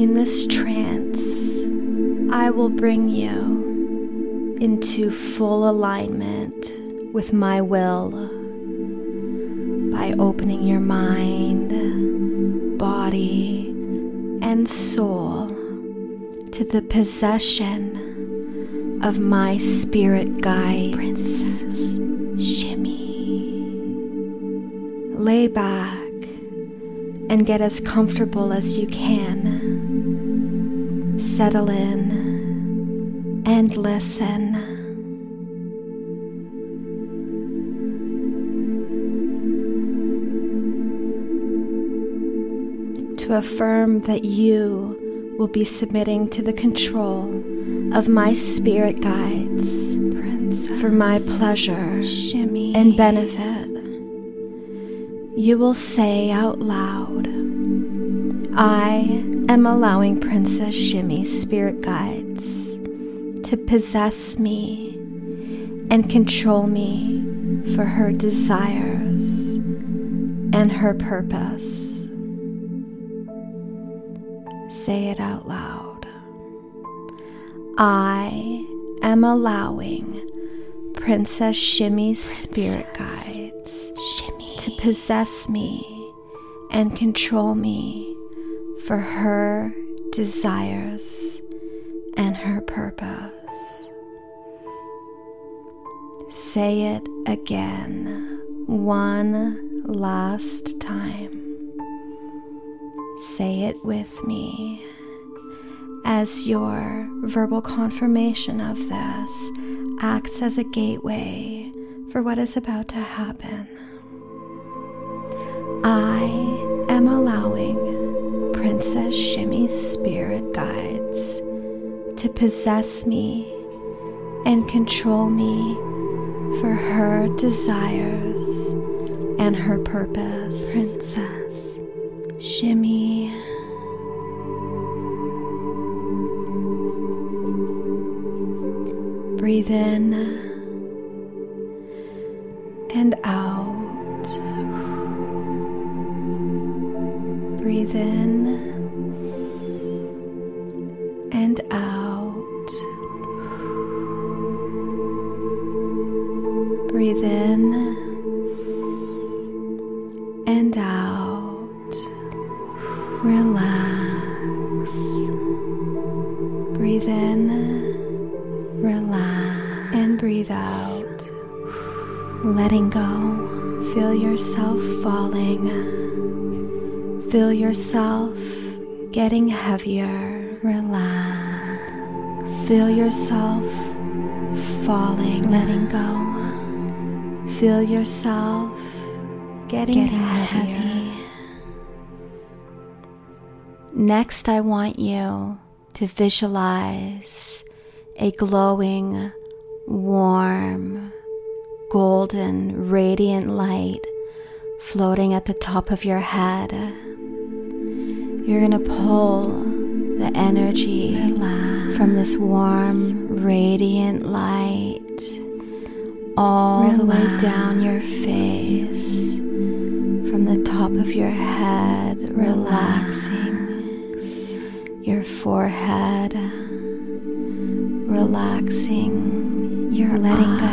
In this trance, I will bring you into full alignment with my will by opening your mind, body, and soul to the possession of my spirit guide, Princess Shimmy. Lay back and get as comfortable as you can. Settle in and listen. To affirm that you will be submitting to the control of my spirit guides Princess for my pleasure Shimmy. and benefit you will say out loud, I am allowing Princess Shimmy's spirit guides to possess me and control me for her desires and her purpose. Say it out loud. I am allowing Princess Shimmy's spirit guides Shimmy. to possess me and control me for her desires and her purpose. Say it again one last time. Say it with me as your verbal confirmation of this acts as a gateway for what is about to happen. I am allowing Princess Shimmy's spirit guides to possess me and control me for her desires and her purpose. Princess Shimmy. Breathe in falling. letting go, Feel yourself getting, getting heavier. heavy. Next, I want you to visualize a glowing, warm, golden, radiant light floating at the top of your head. You're going to pull the energy Relax. From this warm, radiant light all the way down your face, from the top of your head, relaxing your forehead, relaxing your Letting go.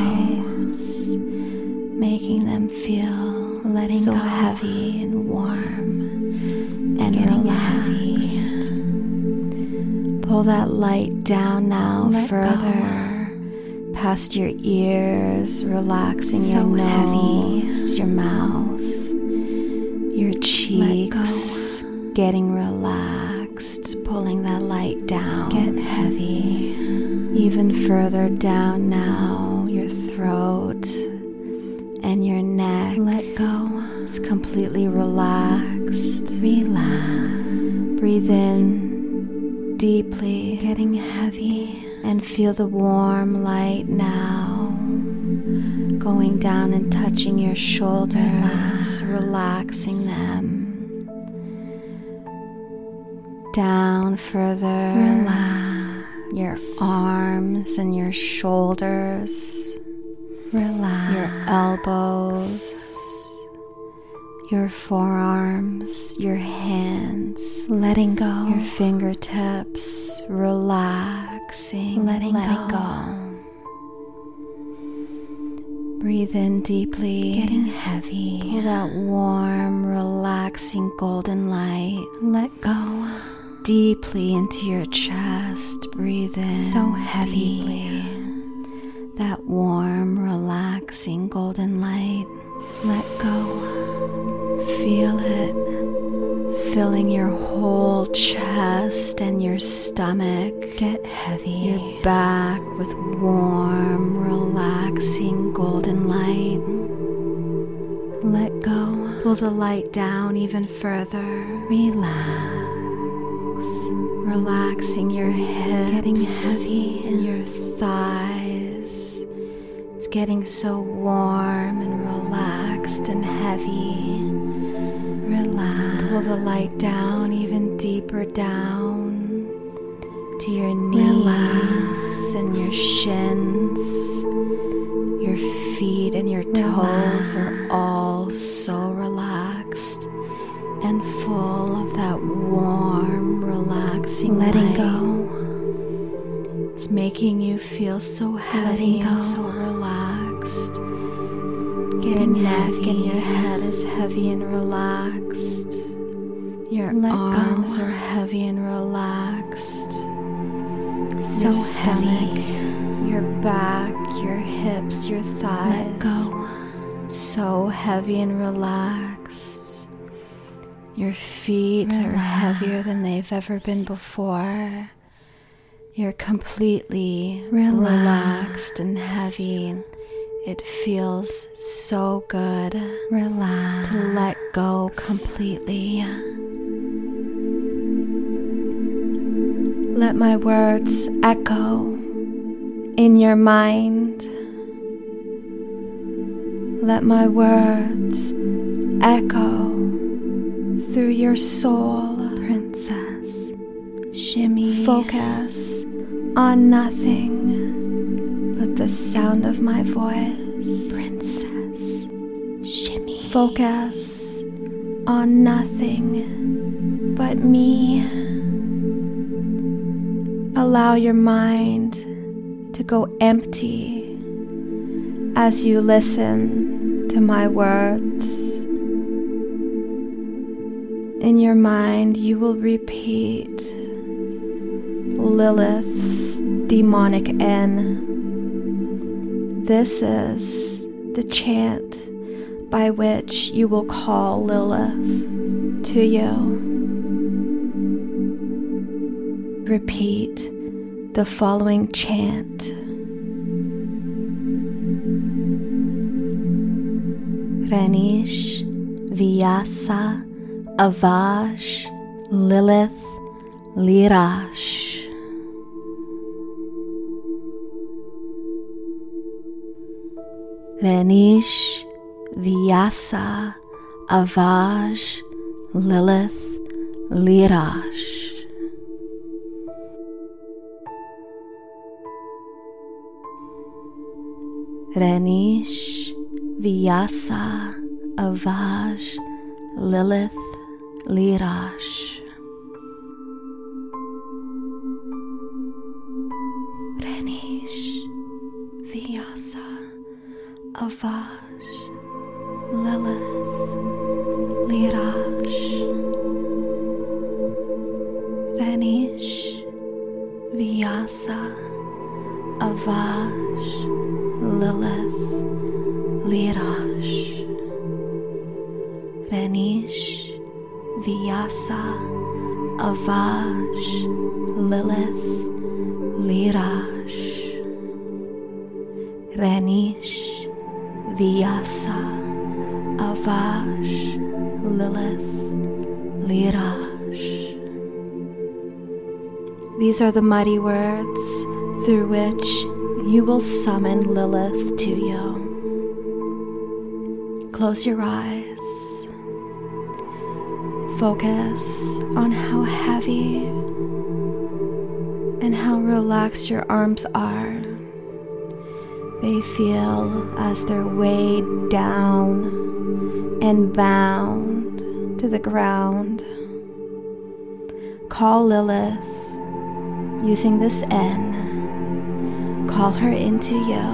eyes, making them feel Letting so go. heavy and warm and Getting relaxed. Pull that light down now Let go. further past your ears, relaxing So your heavy. nose, your mouth, your cheeks, getting relaxed, pulling that light down. Get heavy, even further down now, your throat and your neck. let go, It's completely relaxed. relax, Breathe in deeply getting heavy, and feel the warm light now going down and touching your shoulders, relaxing them. Down further, relax, your arms and your shoulders, relax, your elbows, your forearms, your hands, letting go, your fingertips, relaxing, letting, letting go. go. Breathe in deeply, getting heavy. Pull that warm, relaxing golden light. Let go deeply into your chest. Breathe in so heavy. Deeply. That warm, relaxing golden light. Let go. Feel it filling your whole chest and your stomach. Get heavy. Your back with warm, relaxing golden light. Let go. Pull the light down even further. Relax. Relaxing your hips. Getting heavy. And your thighs. It's getting so warm and relaxed and heavy. Relax. Pull the light down even deeper down to your knees Relax. and your shins. Your feet and your toes are all so relaxed and full of that warm, relaxing Letting light. go. It's making you feel so heavy and so relaxed. Getting your neck heavy. and your head is heavy and relaxed. Your Let arms go. are heavy and relaxed. So your stomach, heavy. your back, your hips, your thighs. Let go. So heavy and relaxed. Your feet are heavier than they've ever been before. You're completely Relax. relaxed and heavy. It feels so good Relax. to let go completely. Let my words echo in your mind. Let my words echo through your soul, Princess. Shimmy. Focus on nothing but the sound of my voice. Princess. Shimmy. Focus on nothing but me. Allow your mind to go empty as you listen to my words. In your mind, you will repeat Lilith's demonic enn. This is the chant by which you will call Lilith to you. Repeat the following chant. Renish, Vyasa, Avash, Lilith, Lirash. Renish, Vyasa, Avaj, Lilith, Lirash. Renish, Vyasa, Avaj, Lilith, Lirash. Renish, Vyasa, Avaj, Lilith, Lirash. Renish, Vyasa, Avaj, Lilith, Lirash. Renish, Vyasa, Avaj, Lilith, Lirash. Renish, Vyasa, Avaj, Lilith, Lirash. These are the mighty words through which you will summon Lilith to you. Close your eyes. Focus on how heavy and how relaxed your arms are They feel as they're weighed down and bound to the ground. Call Lilith using this enn. Call her into you.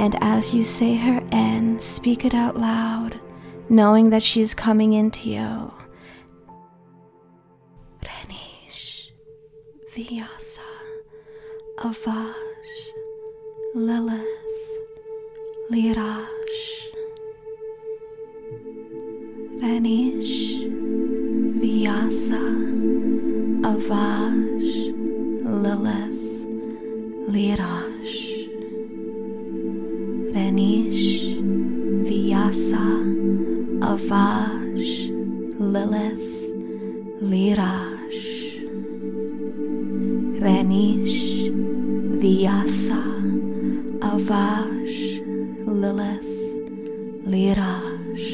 And as you say her enn, speak it out loud, knowing that she's coming into you. Renish, Vyasa, Avash, Lilith, Lirash. Renish, Vyasa, Avash, Lilith, Lirash. Renish, Vyasa, Avash, Lilith, Lirash. Renish, Vyasa, Avash, Lilith, Lirash.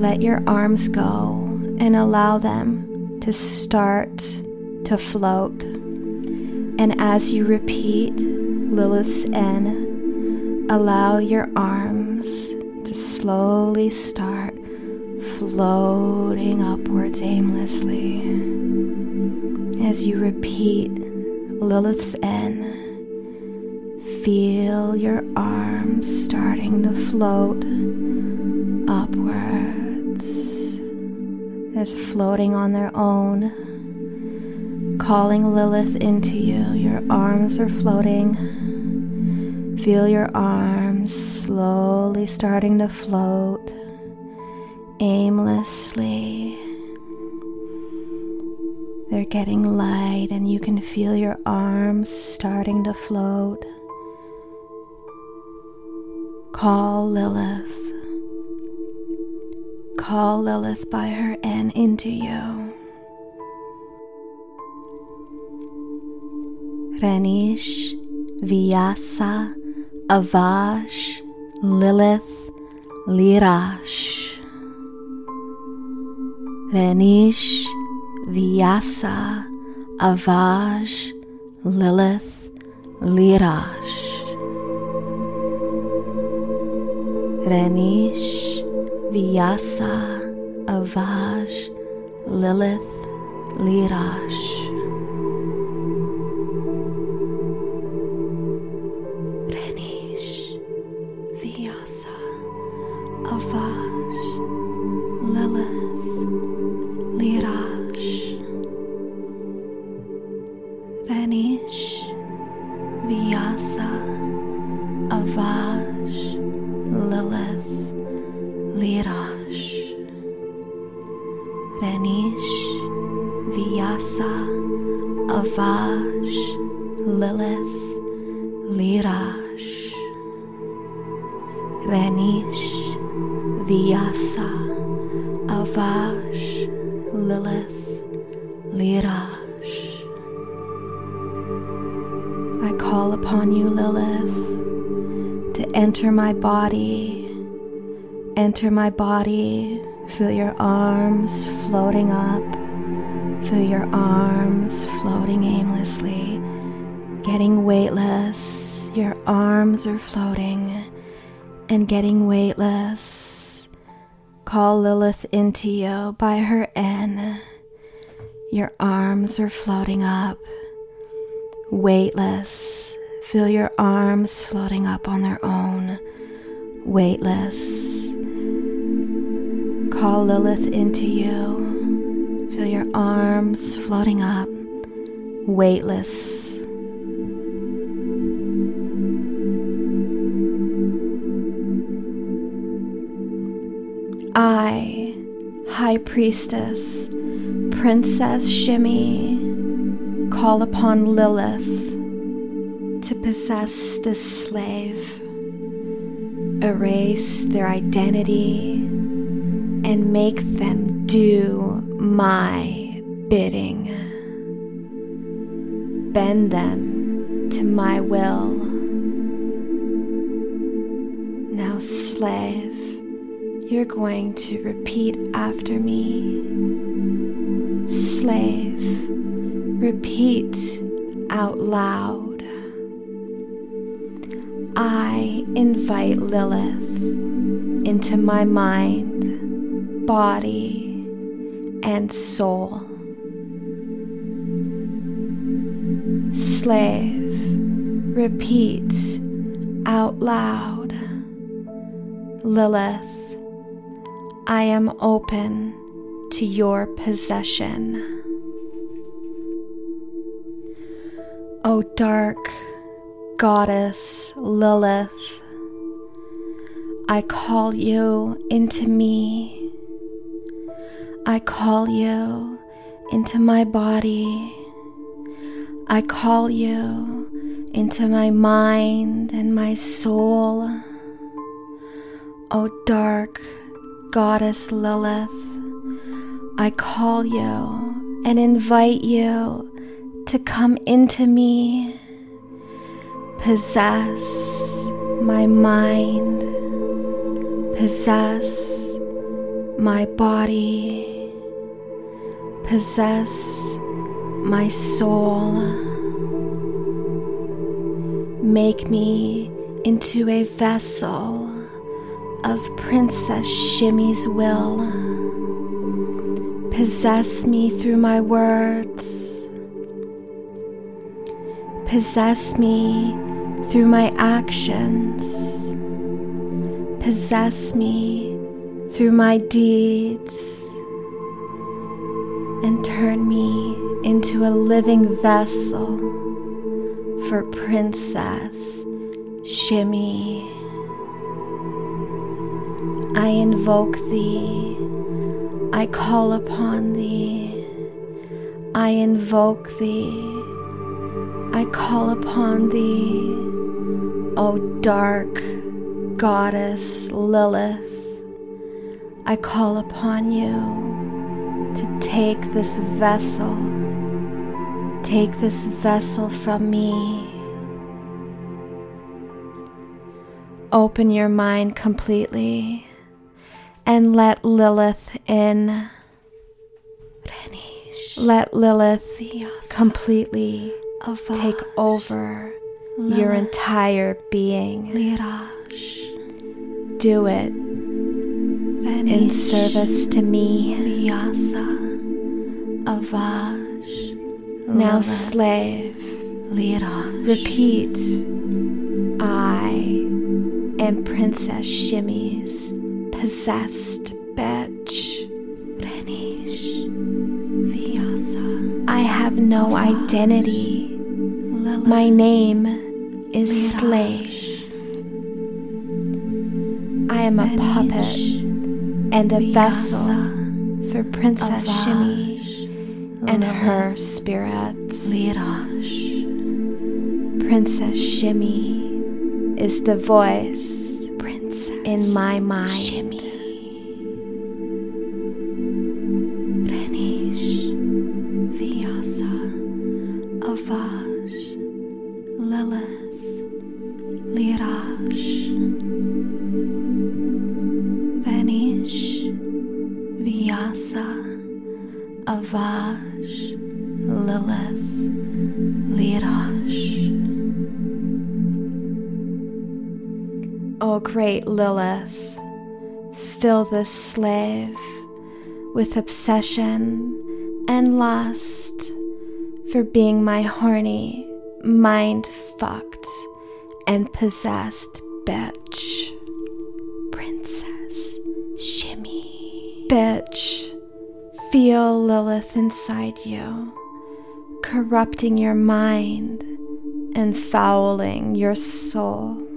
Let your arms go and allow them to start to float. And as you repeat Lilith's enn, allow your arms to slowly start floating upwards aimlessly. As you repeat Lilith's enn, feel your arms starting to float upwards. As floating on their own calling Lilith into you. Your arms are floating. Feel your arms slowly starting to float aimlessly. They're getting light, and you can feel your arms starting to float. Call Lilith. Call Lilith by her enn into you. Renish, Vyasa, Avash, Lilith, Lirash. Renish, Vyasa, Avaj, Lilith, Lirash. Renish, Vyasa, Avash, Lilith, Lirash. Avash, Lilith, Lirash. Renish, Vyasa, Avash, Lilith, Lirash. I call upon you, Lilith, to enter my body. Enter my body. Feel your arms floating up. Feel your arms floating aimlessly, getting weightless. Your arms are floating and getting weightless. Call Lilith into you by her enn. Your arms are floating up, weightless. Feel your arms floating up on their own, weightless. Call Lilith into you. Arms floating up, weightless. I, High Priestess, Princess Shimmy, call upon Lilith to possess this slave, erase their identity, and make them do my bidding. Bend them to my will. Now, slave, you're going to repeat after me. Slave, repeat out loud. I invite Lilith into my mind, body, and soul. Slave repeats out loud Lilith, I am open to your possession. O dark goddess Lilith, I call you into me. I call you into my body. I call you into my mind and my soul. O dark goddess Lilith, I call you and invite you to come into me, possess my mind, possess my body, possess my soul. Make me into a vessel of Princess Shimmy's will. Possess me through my words. Possess me through my actions. Possess me through my deeds. And turn me into a living vessel for Princess Shimmy. I invoke thee, I call upon thee, I invoke thee, I call upon thee, O dark goddess Lilith. I call upon you to take this vessel, take this vessel from me. Open your mind completely and let Lilith in. Let Lilith completely take over your entire being. Do it in service to me. Now, slave, repeat. I am Princess Shimmy's possessed bitch. I have no identity. My name is Slave. I am a puppet and a vessel for Princess Shimmy and her spirits. Princess Shimmy is the voice in my mind. Avash, great Lilith, fill this slave with obsession and lust for being my horny, mind fucked, and possessed bitch. Princess Shimmy. Bitch. Feel Lilith inside you, corrupting your mind and fouling your soul.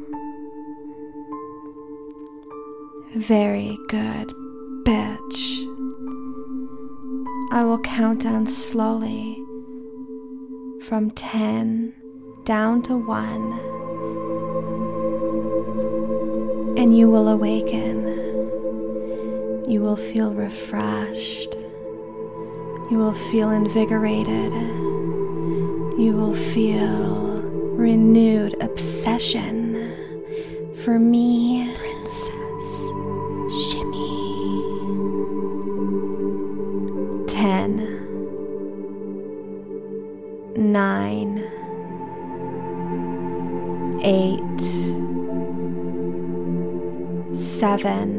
Very good, bitch. I will count down slowly from 10 down to 1, and you will awaken. You will feel refreshed. You will feel invigorated. You will feel renewed obsession for me, seven,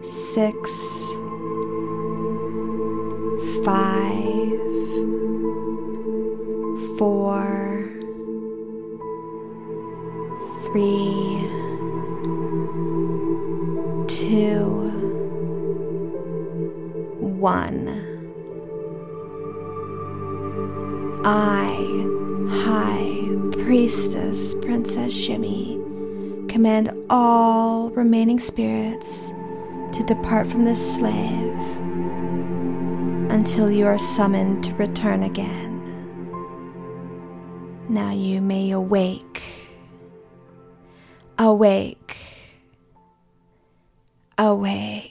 six, five, four, three, two, one. I, High Priestess Princess Shimmy, command all remaining spirits to depart from this slave until you are summoned to return again. Now you may awake, awake, awake.